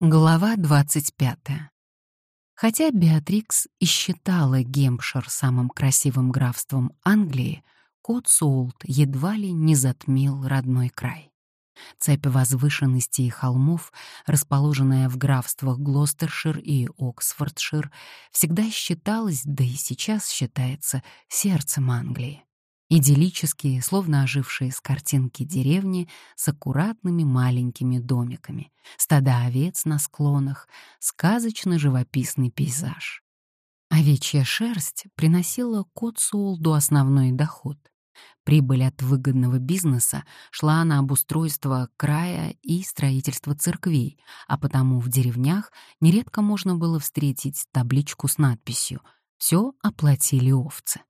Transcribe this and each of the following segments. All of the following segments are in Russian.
Глава 25. Хотя Беатрикс и считала Гемпшир самым красивым графством Англии, Котсуолт едва ли не затмил родной край. Цепь возвышенностей и холмов, расположенная в графствах Глостершир и Оксфордшир, всегда считалась, да и сейчас считается, сердцем Англии. Идиллические, словно ожившие с картинки деревни с аккуратными маленькими домиками, стада овец на склонах, сказочно-живописный пейзаж. Овечья шерсть приносила Котсуолду основной доход. Прибыль от выгодного бизнеса шла на обустройство края и строительство церквей, а потому в деревнях нередко можно было встретить табличку с надписью «Все оплатили овцы».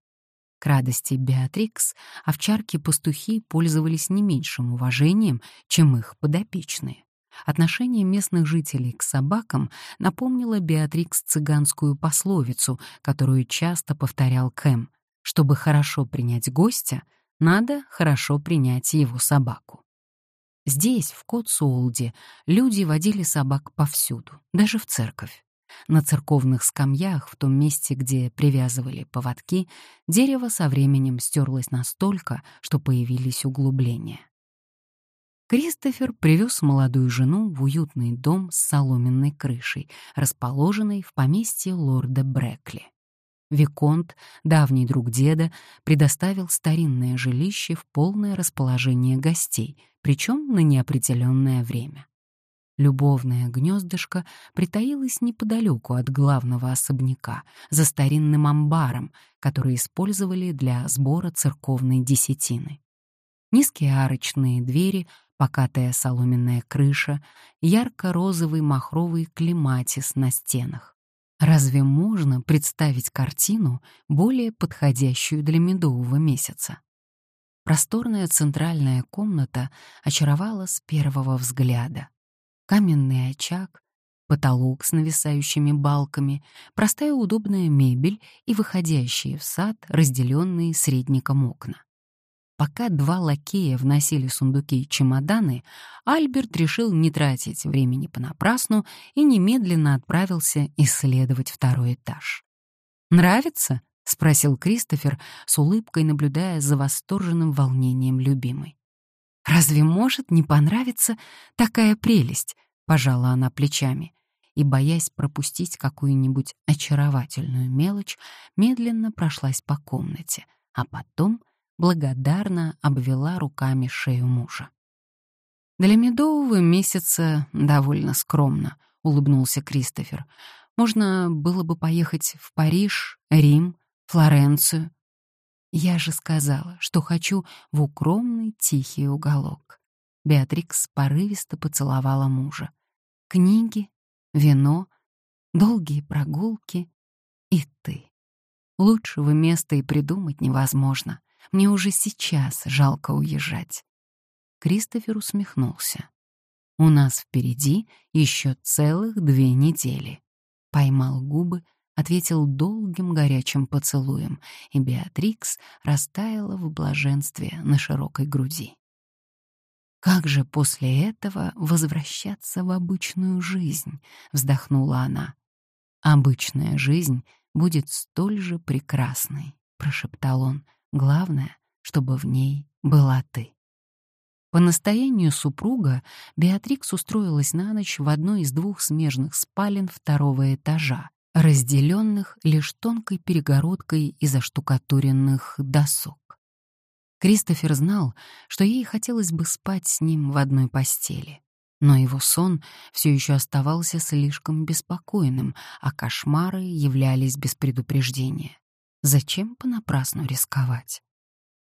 К радости Беатрикс овчарки-пастухи пользовались не меньшим уважением, чем их подопечные. Отношение местных жителей к собакам напомнило Беатрикс цыганскую пословицу, которую часто повторял Кэм. Чтобы хорошо принять гостя, надо хорошо принять его собаку. Здесь, в Котсуолде, люди водили собак повсюду, даже в церковь. На церковных скамьях, в том месте, где привязывали поводки, дерево со временем стерлось настолько, что появились углубления. Кристофер привез молодую жену в уютный дом с соломенной крышей, расположенный в поместье лорда Брекли. Виконт, давний друг деда, предоставил старинное жилище в полное расположение гостей, причем на неопределенное время. Любовное гнездышко притаилось неподалеку от главного особняка, за старинным амбаром, который использовали для сбора церковной десятины. Низкие арочные двери, покатая соломенная крыша, ярко-розовый махровый клематис на стенах. Разве можно представить картину, более подходящую для медового месяца? Просторная центральная комната очаровала с первого взгляда каменный очаг, потолок с нависающими балками, простая удобная мебель и выходящие в сад, разделенные средником окна. Пока два лакея вносили сундуки и чемоданы, Альберт решил не тратить времени понапрасну и немедленно отправился исследовать второй этаж. «Нравится?» — спросил Кристофер, с улыбкой наблюдая за восторженным волнением любимой. Разве может не понравиться такая прелесть? Пожала она плечами и, боясь пропустить какую-нибудь очаровательную мелочь, медленно прошлась по комнате, а потом благодарно обвела руками шею мужа. «Для медового месяца довольно скромно», — улыбнулся Кристофер. «Можно было бы поехать в Париж, Рим, Флоренцию. Я же сказала, что хочу в укромный тихий уголок. Беатрикс порывисто поцеловала мужа. Книги, вино, долгие прогулки и ты. Лучшего места и придумать невозможно. Мне уже сейчас жалко уезжать. Кристофер усмехнулся. У нас впереди еще целых две недели. Поймал губы, ответил долгим горячим поцелуем, и Беатрикс растаяла в блаженстве на широкой груди. Как же после этого возвращаться в обычную жизнь, вздохнула она. Обычная жизнь будет столь же прекрасной, прошептал он. Главное, чтобы в ней была ты. По настоянию супруга Беатрикс устроилась на ночь в одной из двух смежных спален второго этажа, разделенных лишь тонкой перегородкой из оштукатуренных досок. Кристофер знал, что ей хотелось бы спать с ним в одной постели. Но его сон все еще оставался слишком беспокойным, а кошмары являлись без предупреждения. Зачем понапрасну рисковать?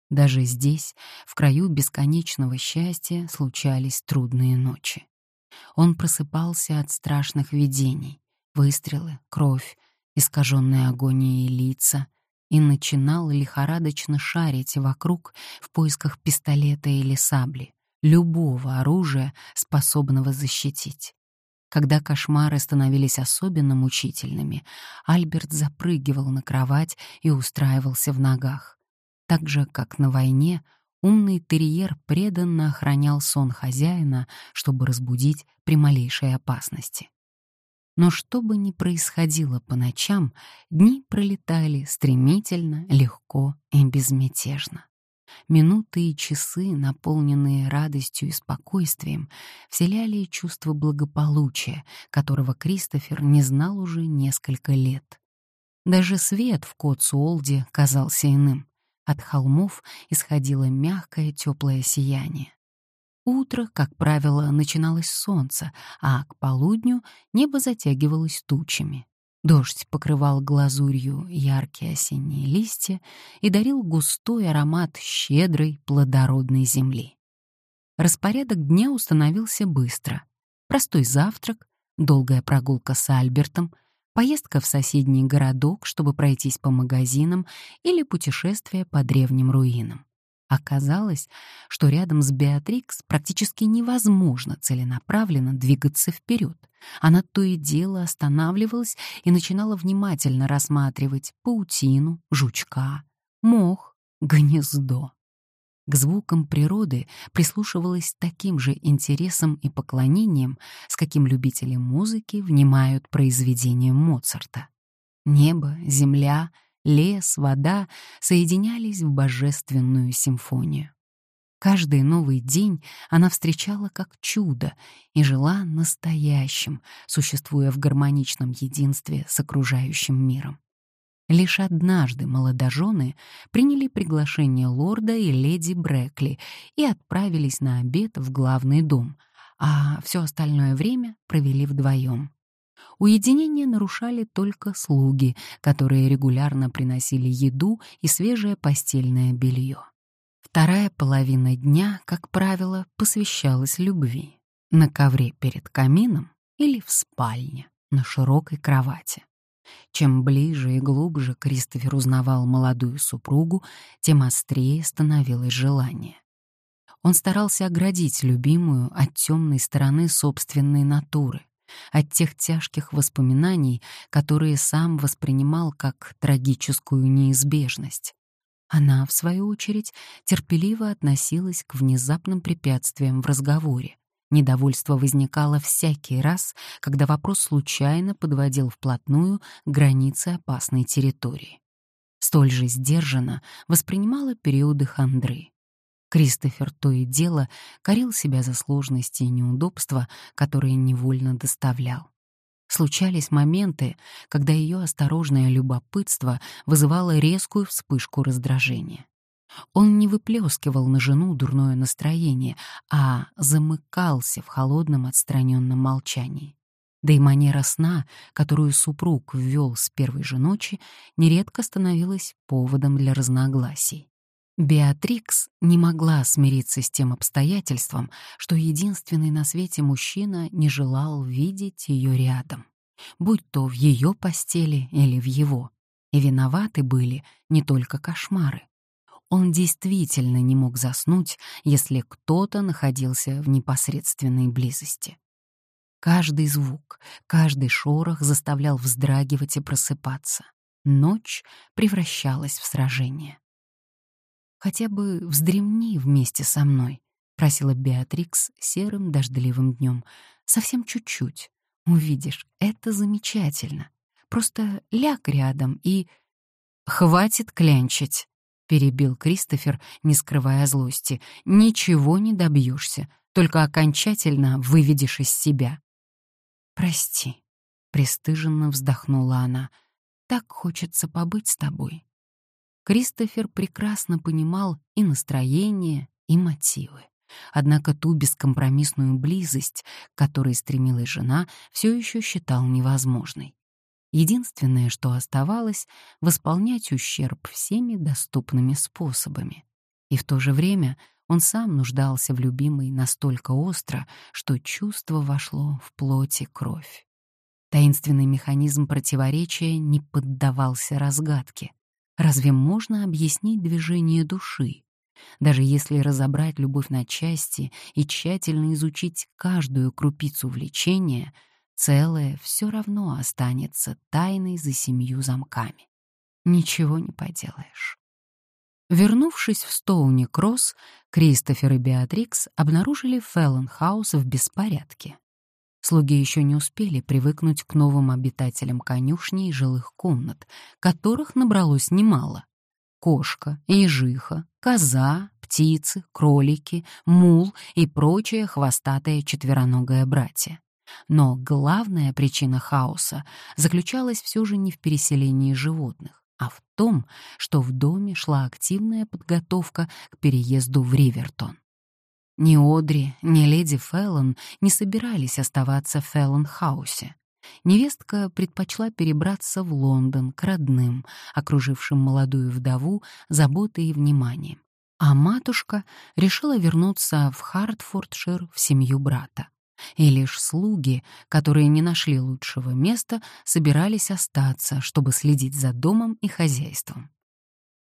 Даже здесь, в краю бесконечного счастья, случались трудные ночи. Он просыпался от страшных видений выстрелы, кровь, искаженные агонией лица, и начинал лихорадочно шарить вокруг в поисках пистолета или сабли, любого оружия, способного защитить. Когда кошмары становились особенно мучительными, Альберт запрыгивал на кровать и устраивался в ногах. Так же, как на войне, Умный терьер преданно охранял сон хозяина, чтобы разбудить при малейшей опасности. Но что бы ни происходило по ночам, дни пролетали стремительно, легко и безмятежно. Минуты и часы, наполненные радостью и спокойствием, вселяли чувство благополучия, которого Кристофер не знал уже несколько лет. Даже свет в Котсуолде казался иным. От холмов исходило мягкое теплое сияние. Утро, как правило, начиналось с солнца, а к полудню небо затягивалось тучами. Дождь покрывал глазурью яркие осенние листья и дарил густой аромат щедрой, плодородной земли. Распорядок дня установился быстро. Простой завтрак, долгая прогулка с Альбертом, поездка в соседний городок, чтобы пройтись по магазинам или путешествие по древним руинам. Оказалось, что рядом с Беатрикс практически невозможно целенаправленно двигаться вперед. Она то и дело останавливалась и начинала внимательно рассматривать паутину, жучка, мох, гнездо. К звукам природы прислушивалась таким же интересом и поклонением, с каким любители музыки внимают произведениям Моцарта. Небо, земля — лес, вода соединялись в божественную симфонию. Каждый новый день она встречала как чудо и жила настоящим, существуя в гармоничном единстве с окружающим миром. Лишь однажды молодожены приняли приглашение лорда и леди Брекли и отправились на обед в главный дом, а все остальное время провели вдвоем. Уединение нарушали только слуги, которые регулярно приносили еду и свежее постельное белье. Вторая половина дня, как правило, посвящалась любви. На ковре перед камином или в спальне, на широкой кровати. Чем ближе и глубже Кристофер узнавал молодую супругу, тем острее становилось желание. Он старался оградить любимую от темной стороны собственной натуры, от тех тяжких воспоминаний, которые сам воспринимал как трагическую неизбежность. Она, в свою очередь, терпеливо относилась к внезапным препятствиям в разговоре. Недовольство возникало всякий раз, когда вопрос случайно подводил вплотную границы опасной территории. Столь же сдержанно воспринимала периоды хандры. Кристофер то и дело корил себя за сложности и неудобства, которые невольно доставлял. Случались моменты, когда ее осторожное любопытство вызывало резкую вспышку раздражения. Он не выплескивал на жену дурное настроение, а замыкался в холодном отстраненном молчании. Да и манера сна, которую супруг ввел с первой же ночи, нередко становилась поводом для разногласий. Беатрикс не могла смириться с тем обстоятельством, что единственный на свете мужчина не желал видеть ее рядом, будь то в ее постели или в его. И виноваты были не только кошмары. Он действительно не мог заснуть, если кто-то находился в непосредственной близости. Каждый звук, каждый шорох заставлял вздрагивать и просыпаться. Ночь превращалась в сражение. «Хотя бы вздремни вместе со мной», — просила Беатрикс серым дождливым днем. «Совсем чуть-чуть. Увидишь, это замечательно. Просто ляг рядом и...» «Хватит клянчить», — перебил Кристофер, не скрывая злости. «Ничего не добьешься, только окончательно выведешь из себя». «Прости», — пристыженно вздохнула она. «Так хочется побыть с тобой». Кристофер прекрасно понимал и настроение, и мотивы. Однако ту бескомпромиссную близость, к которой стремилась жена, все еще считал невозможной. Единственное, что оставалось, — восполнять ущерб всеми доступными способами. И в то же время он сам нуждался в любимой настолько остро, что чувство вошло в плоть и кровь. Таинственный механизм противоречия не поддавался разгадке. Разве можно объяснить движение души? Даже если разобрать любовь на части и тщательно изучить каждую крупицу влечения, целое все равно останется тайной за семью замками. Ничего не поделаешь. Вернувшись в Стоуни-Кросс, Кристофер и Беатрикс обнаружили Феллон-хаус в беспорядке. Слуги еще не успели привыкнуть к новым обитателям конюшни и жилых комнат, которых набралось немало. Кошка, ежиха, коза, птицы, кролики, мул и прочее хвостатое четвероногое братья. Но главная причина хаоса заключалась все же не в переселении животных, а в том, что в доме шла активная подготовка к переезду в Ривертон. Ни Одри, ни леди Феллон не собирались оставаться в Феллон-хаусе. Невестка предпочла перебраться в Лондон к родным, окружившим молодую вдову заботой и вниманием. А матушка решила вернуться в Хартфордшир в семью брата. И лишь слуги, которые не нашли лучшего места, собирались остаться, чтобы следить за домом и хозяйством.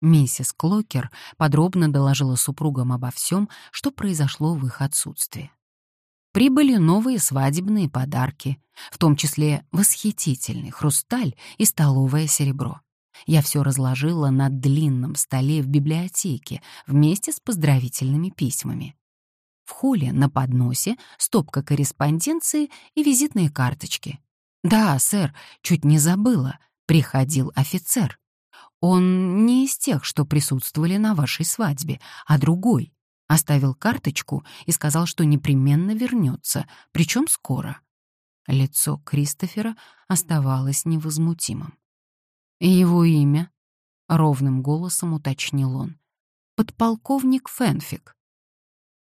Миссис Клокер подробно доложила супругам обо всем, что произошло в их отсутствии. Прибыли новые свадебные подарки, в том числе восхитительный хрусталь и столовое серебро. Я все разложила на длинном столе в библиотеке вместе с поздравительными письмами. В холле на подносе стопка корреспонденции и визитные карточки. «Да, сэр, чуть не забыла. Приходил офицер. Он не из тех, что присутствовали на вашей свадьбе, а другой. Оставил карточку и сказал, что непременно вернется, причем скоро». Лицо Кристофера оставалось невозмутимым. «Его имя?» — ровным голосом уточнил он. «Подполковник Фенфик».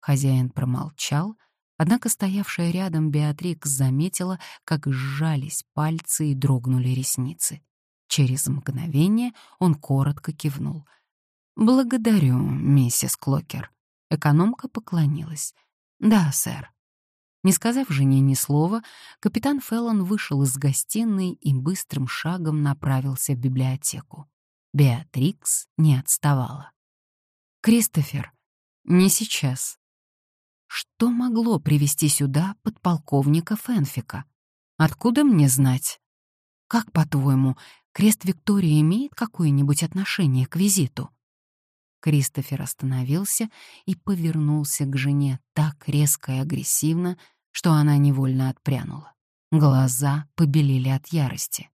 Хозяин промолчал, однако стоявшая рядом Беатрикс заметила, как сжались пальцы и дрогнули ресницы. Через мгновение он коротко кивнул. «Благодарю, миссис Клокер». Экономка поклонилась. «Да, сэр». Не сказав жене ни слова, капитан Феллон вышел из гостиной и быстрым шагом направился в библиотеку. Беатрикс не отставала. «Кристофер, не сейчас», что могло привести сюда подполковника Фенфика? Откуда мне знать? Как, по-твоему, крест Виктории имеет какое-нибудь отношение к визиту? Кристофер остановился и повернулся к жене так резко и агрессивно, что она невольно отпрянула. Глаза побелели от ярости.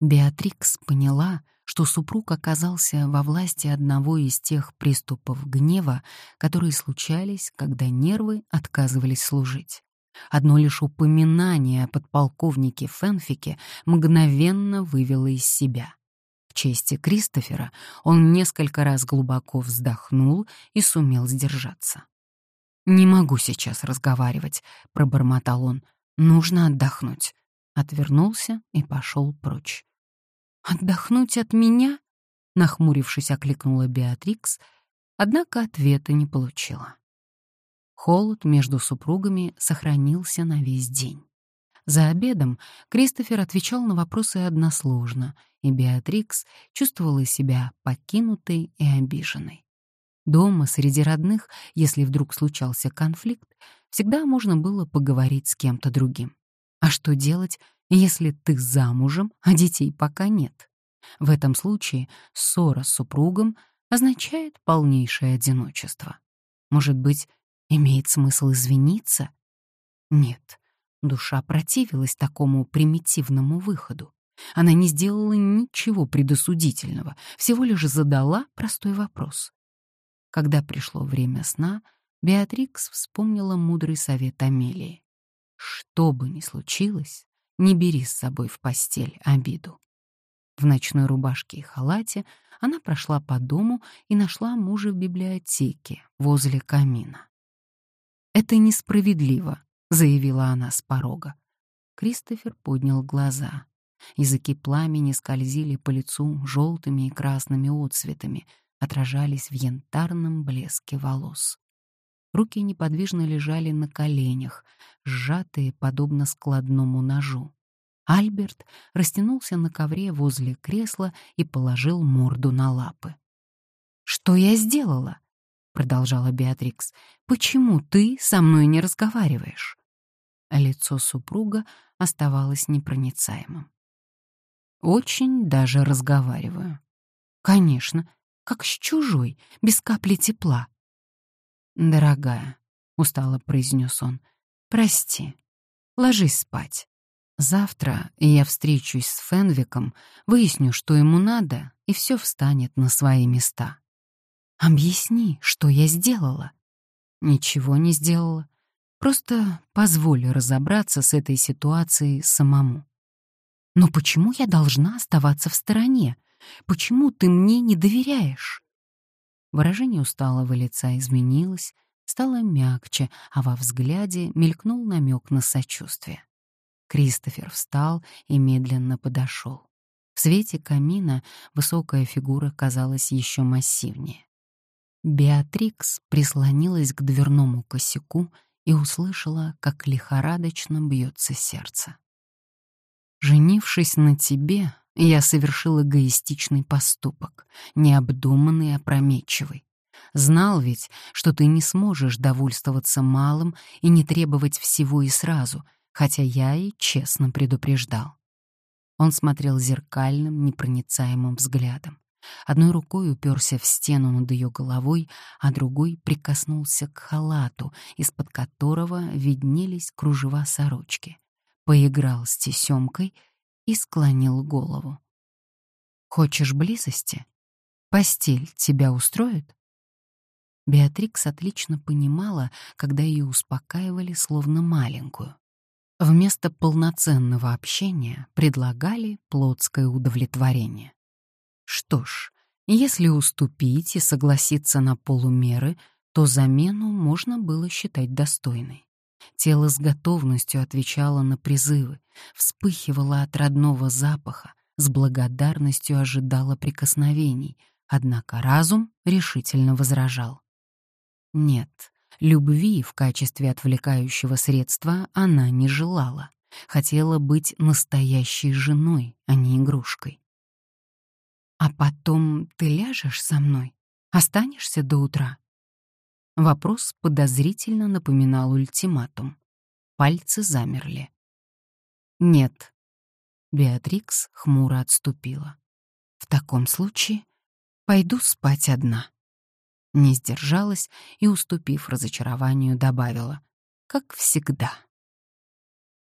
Беатрикс поняла, что супруг оказался во власти одного из тех приступов гнева, которые случались, когда нервы отказывались служить. Одно лишь упоминание о подполковнике Фенфике мгновенно вывело из себя. В чести Кристофера он несколько раз глубоко вздохнул и сумел сдержаться. «Не могу сейчас разговаривать», — пробормотал он. «Нужно отдохнуть». Отвернулся и пошел прочь. «Отдохнуть от меня?» — нахмурившись, окликнула Беатрикс, однако ответа не получила. Холод между супругами сохранился на весь день. За обедом Кристофер отвечал на вопросы односложно, и Беатрикс чувствовала себя покинутой и обиженной. Дома, среди родных, если вдруг случался конфликт, всегда можно было поговорить с кем-то другим. А что делать, если ты замужем, а детей пока нет. В этом случае ссора с супругом означает полнейшее одиночество. Может быть, имеет смысл извиниться? Нет, душа противилась такому примитивному выходу. Она не сделала ничего предосудительного, всего лишь задала простой вопрос. Когда пришло время сна, Беатрикс вспомнила мудрый совет Амелии. Что бы ни случилось, не бери с собой в постель обиду. В ночной рубашке и халате она прошла по дому и нашла мужа в библиотеке возле камина. «Это несправедливо», — заявила она с порога. Кристофер поднял глаза. Языки пламени скользили по лицу желтыми и красными отцветами, отражались в янтарном блеске волос. Руки неподвижно лежали на коленях, сжатые подобно складному ножу. Альберт растянулся на ковре возле кресла и положил морду на лапы. «Что я сделала?» — продолжала Беатрикс. «Почему ты со мной не разговариваешь?» Лицо супруга оставалось непроницаемым. «Очень даже разговариваю». «Конечно. как с чужой, без капли тепла. «Дорогая», — устало произнес он, — «прости, ложись спать. Завтра я встречусь с Фенвиком, выясню, что ему надо, и все встанет на свои места». «Объясни, что я сделала?» «Ничего не сделала. Просто позволь разобраться с этой ситуацией самому». «Но почему я должна оставаться в стороне? Почему ты мне не доверяешь?» Выражение усталого лица изменилось, стало мягче, а во взгляде мелькнул намек на сочувствие. Кристофер встал и медленно подошел. В свете камина высокая фигура казалась еще массивнее. Беатрикс прислонилась к дверному косяку и услышала, как лихорадочно бьется сердце. «Женившись на тебе, я совершил эгоистичный поступок, необдуманный и опрометчивый. Знал ведь, что ты не сможешь довольствоваться малым и не требовать всего и сразу, хотя я и честно предупреждал. Он смотрел зеркальным, непроницаемым взглядом. Одной рукой уперся в стену над ее головой, а другой прикоснулся к халату, из-под которого виднелись кружева сорочки. Поиграл с тесемкой и склонил голову. «Хочешь близости? Постель тебя устроит?» Беатрикс отлично понимала, когда ее успокаивали словно маленькую. Вместо полноценного общения предлагали плотское удовлетворение. Что ж, если уступить и согласиться на полумеры, то замену можно было считать достойной. Тело с готовностью отвечало на призывы, вспыхивало от родного запаха, с благодарностью ожидало прикосновений, однако разум решительно возражал. Нет, любви в качестве отвлекающего средства она не желала, хотела быть настоящей женой, а не игрушкой. «А потом ты ляжешь со мной? Останешься до утра?» Вопрос подозрительно напоминал ультиматум. Пальцы замерли. «Нет». Беатрикс хмуро отступила. «В таком случае пойду спать одна». Не сдержалась и, уступив разочарованию, добавила. «Как всегда».